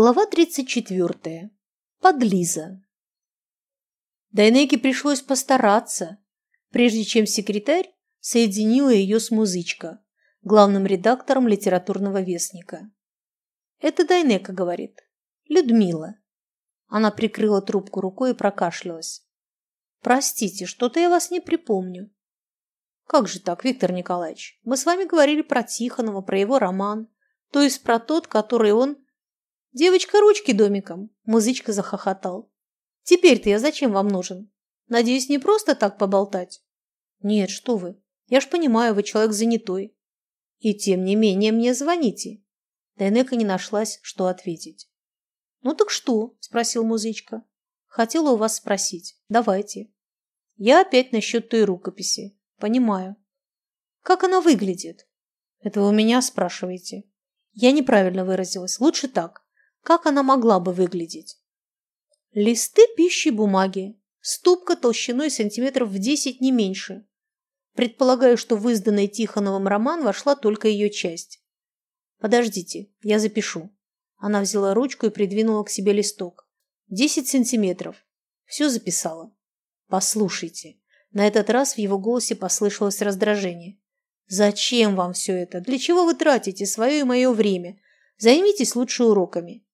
Глава 34. Подлиза. Дайнеке пришлось постараться, прежде чем секретарь соединила ее с музычка, главным редактором литературного вестника. «Это Дайнека», — говорит. «Людмила». Она прикрыла трубку рукой и прокашлялась. «Простите, что-то я вас не припомню». «Как же так, Виктор Николаевич? Мы с вами говорили про Тихонова, про его роман, то есть про тот, который он Девочка ручки домиком, музычка захохотал. Теперь-то я зачем вам нужен? Надеюсь, не просто так поболтать? Нет, что вы. Я ж понимаю, вы человек занятой. И тем не менее мне звоните. Дайнека не нашлась, что ответить. Ну так что? Спросил музычка. Хотела у вас спросить. Давайте. Я опять насчет той рукописи. Понимаю. Как она выглядит? Это вы у меня спрашиваете. Я неправильно выразилась. Лучше так. Как она могла бы выглядеть? Листы пищи бумаги, ступка толщиной сантиметров в десять не меньше. Предполагаю, что в изданный Тихоновым роман вошла только ее часть. Подождите, я запишу. Она взяла ручку и придвинула к себе листок. Десять сантиметров. Все записала. Послушайте. На этот раз в его голосе послышалось раздражение. Зачем вам все это? Для чего вы тратите свое и мое время? Займитесь лучше уроками.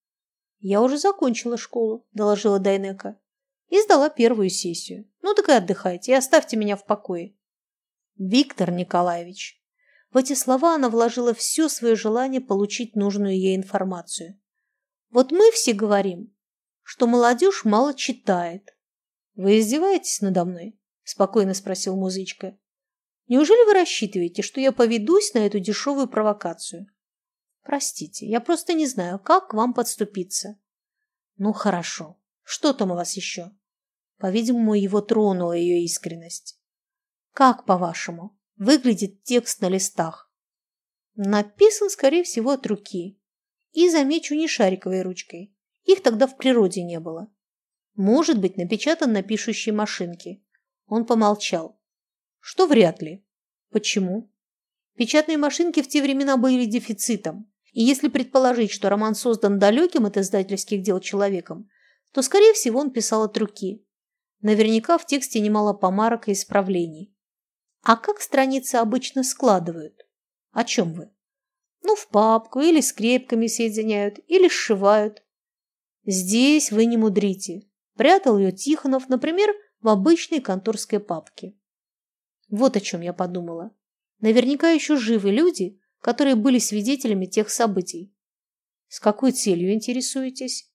«Я уже закончила школу», – доложила Дайнека. «И сдала первую сессию. Ну так и отдыхайте, и оставьте меня в покое». «Виктор Николаевич». В эти слова она вложила все свое желание получить нужную ей информацию. «Вот мы все говорим, что молодежь мало читает». «Вы издеваетесь надо мной?» – спокойно спросил музычка. «Неужели вы рассчитываете, что я поведусь на эту дешевую провокацию?» Простите, я просто не знаю, как к вам подступиться. Ну, хорошо. Что там у вас еще? По-видимому, его тронула ее искренность. Как, по-вашему, выглядит текст на листах? Написан, скорее всего, от руки. И, замечу, не шариковой ручкой. Их тогда в природе не было. Может быть, напечатан на пишущей машинке. Он помолчал. Что вряд ли. Почему? Печатные машинки в те времена были дефицитом. И если предположить, что роман создан далеким от издательских дел человеком, то, скорее всего, он писал от руки. Наверняка в тексте немало помарок и исправлений. А как страницы обычно складывают? О чем вы? Ну, в папку или скрепками соединяют, или сшивают. Здесь вы не мудрите. Прятал ее Тихонов, например, в обычной конторской папке. Вот о чем я подумала. Наверняка еще живы люди, которые были свидетелями тех событий. С какой целью интересуетесь?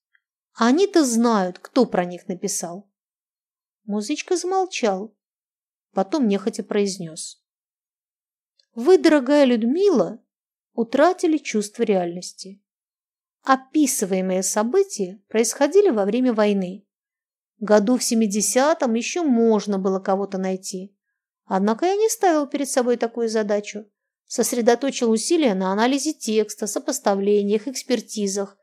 Они-то знают, кто про них написал. Музычка замолчал, потом нехотя произнес. Вы, дорогая Людмила, утратили чувство реальности. Описываемые события происходили во время войны. Году в 70-м еще можно было кого-то найти. Однако я не ставил перед собой такую задачу сосредоточил усилия на анализе текста, сопоставлениях, экспертизах.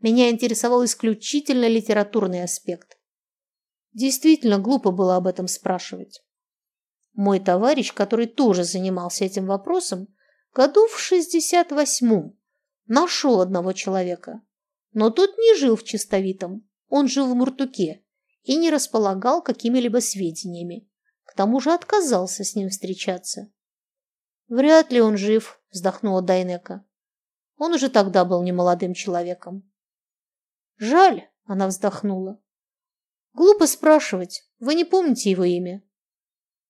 Меня интересовал исключительно литературный аспект. Действительно глупо было об этом спрашивать. Мой товарищ, который тоже занимался этим вопросом, году в 68-м нашел одного человека. Но тот не жил в Чистовитом, он жил в Муртуке и не располагал какими-либо сведениями. К тому же отказался с ним встречаться. Вряд ли он жив, вздохнула Дайнека. Он уже тогда был немолодым человеком. Жаль, она вздохнула. Глупо спрашивать. Вы не помните его имя?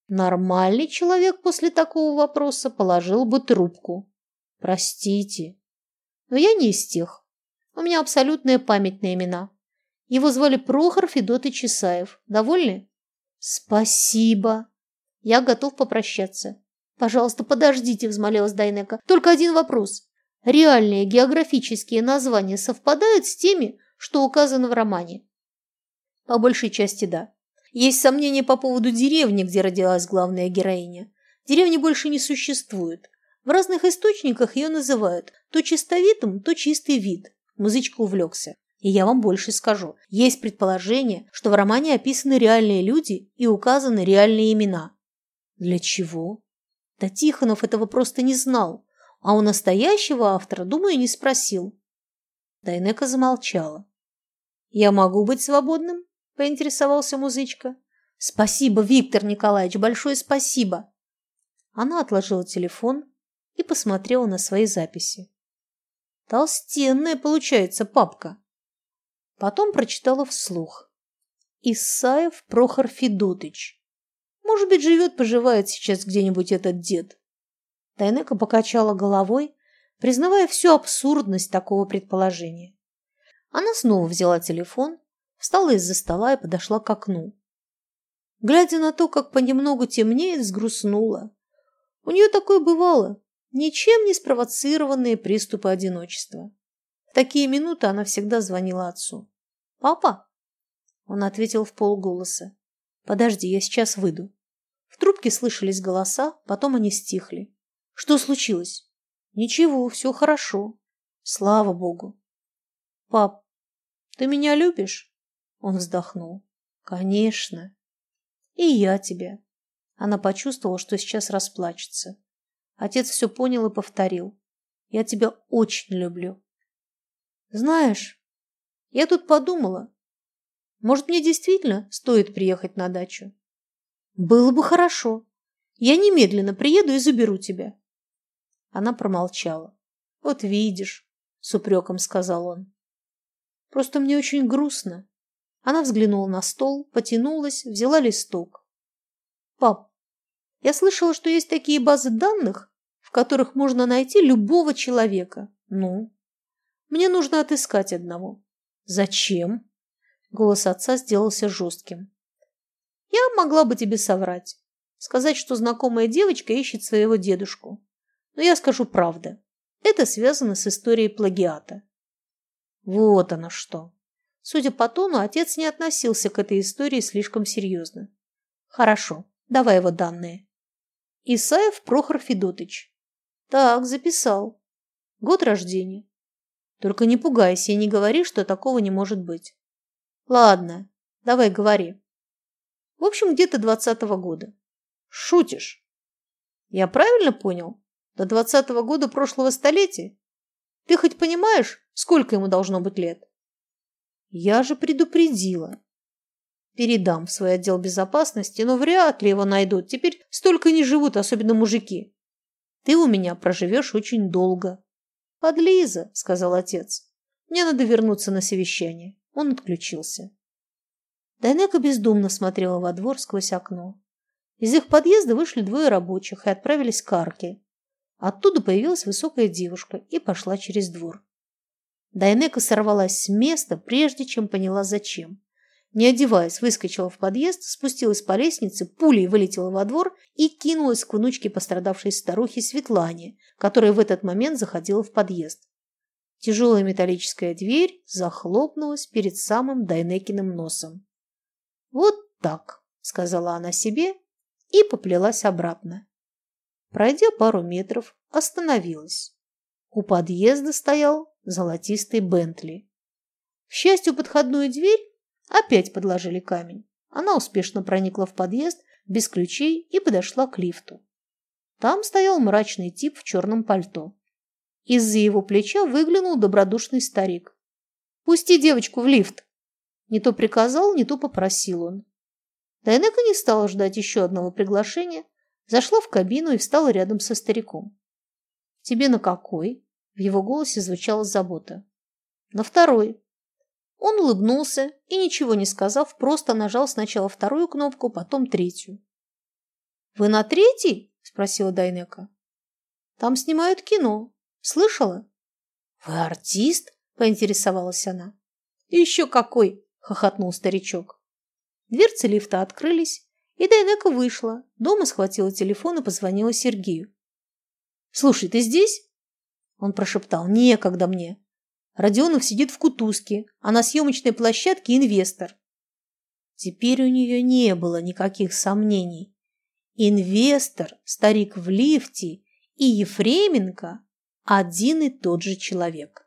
Нормальный человек после такого вопроса положил бы трубку. Простите, но я не из тех. У меня абсолютная память на имена. Его звали Прохор Федот Чесаев. Довольны? Спасибо. Я готов попрощаться. «Пожалуйста, подождите», – взмолилась Дайнека. «Только один вопрос. Реальные географические названия совпадают с теми, что указаны в романе?» По большей части да. Есть сомнения по поводу деревни, где родилась главная героиня. Деревни больше не существует. В разных источниках ее называют то чистовитом, то чистый вид. Музычка увлекся. И я вам больше скажу. Есть предположение, что в романе описаны реальные люди и указаны реальные имена. Для чего? Да Тихонов этого просто не знал, а у настоящего автора, думаю, не спросил. Дайнека замолчала. «Я могу быть свободным?» – поинтересовался музычка. «Спасибо, Виктор Николаевич, большое спасибо!» Она отложила телефон и посмотрела на свои записи. Толстенная получается папка. Потом прочитала вслух. Исаев Прохор Федотыч. Может быть, живет-поживает сейчас где-нибудь этот дед. Тайнека покачала головой, признавая всю абсурдность такого предположения. Она снова взяла телефон, встала из-за стола и подошла к окну. Глядя на то, как понемногу темнеет, взгрустнула. У нее такое бывало, ничем не спровоцированные приступы одиночества. В такие минуты она всегда звонила отцу. «Папа?» Он ответил в полголоса. «Подожди, я сейчас выйду». В трубке слышались голоса, потом они стихли. «Что случилось?» «Ничего, все хорошо. Слава Богу». «Пап, ты меня любишь?» Он вздохнул. «Конечно. И я тебя». Она почувствовала, что сейчас расплачется. Отец все понял и повторил. «Я тебя очень люблю». «Знаешь, я тут подумала, может, мне действительно стоит приехать на дачу?» «Было бы хорошо. Я немедленно приеду и заберу тебя». Она промолчала. «Вот видишь», — с упреком сказал он. «Просто мне очень грустно». Она взглянула на стол, потянулась, взяла листок. «Пап, я слышала, что есть такие базы данных, в которых можно найти любого человека. Ну? Мне нужно отыскать одного. Зачем? Голос отца сделался жестким. Я могла бы тебе соврать. Сказать, что знакомая девочка ищет своего дедушку. Но я скажу правду. Это связано с историей плагиата. Вот оно что. Судя по тону, отец не относился к этой истории слишком серьезно. Хорошо, давай его данные. Исаев Прохор Федотыч. Так, записал. Год рождения. Только не пугайся и не говори, что такого не может быть. Ладно, давай говори. В общем, где-то двадцатого года. Шутишь? Я правильно понял? До двадцатого года прошлого столетия? Ты хоть понимаешь, сколько ему должно быть лет? Я же предупредила. Передам в свой отдел безопасности, но вряд ли его найдут. Теперь столько не живут, особенно мужики. Ты у меня проживешь очень долго. Подлиза, сказал отец. Мне надо вернуться на совещание. Он отключился. Дайнека бездумно смотрела во двор сквозь окно. Из их подъезда вышли двое рабочих и отправились к арке. Оттуда появилась высокая девушка и пошла через двор. Дайнека сорвалась с места, прежде чем поняла, зачем не одеваясь, выскочила в подъезд, спустилась по лестнице, пулей вылетела во двор и кинулась к внучке пострадавшей старухи Светлане, которая в этот момент заходила в подъезд. Тяжелая металлическая дверь захлопнулась перед самым Дайнекиным носом. «Вот так», — сказала она себе и поплелась обратно. Пройдя пару метров, остановилась. У подъезда стоял золотистый Бентли. К счастью, подходную дверь Опять подложили камень. Она успешно проникла в подъезд без ключей и подошла к лифту. Там стоял мрачный тип в черном пальто. Из-за его плеча выглянул добродушный старик. «Пусти девочку в лифт!» Не то приказал, не то попросил он. Дайнека не стала ждать еще одного приглашения, зашла в кабину и встала рядом со стариком. «Тебе на какой?» В его голосе звучала забота. «На второй», он улыбнулся и, ничего не сказав, просто нажал сначала вторую кнопку, потом третью. «Вы на третий?» – спросила Дайнека. «Там снимают кино. Слышала?» «Вы артист?» – поинтересовалась она. «Еще какой!» – хохотнул старичок. Дверцы лифта открылись, и Дайнека вышла. Дома схватила телефон и позвонила Сергею. «Слушай, ты здесь?» Он прошептал. «Некогда мне. Родионов сидит в кутузке, а на съемочной площадке инвестор. Теперь у нее не было никаких сомнений. Инвестор, старик в лифте и Ефременко – один и тот же человек.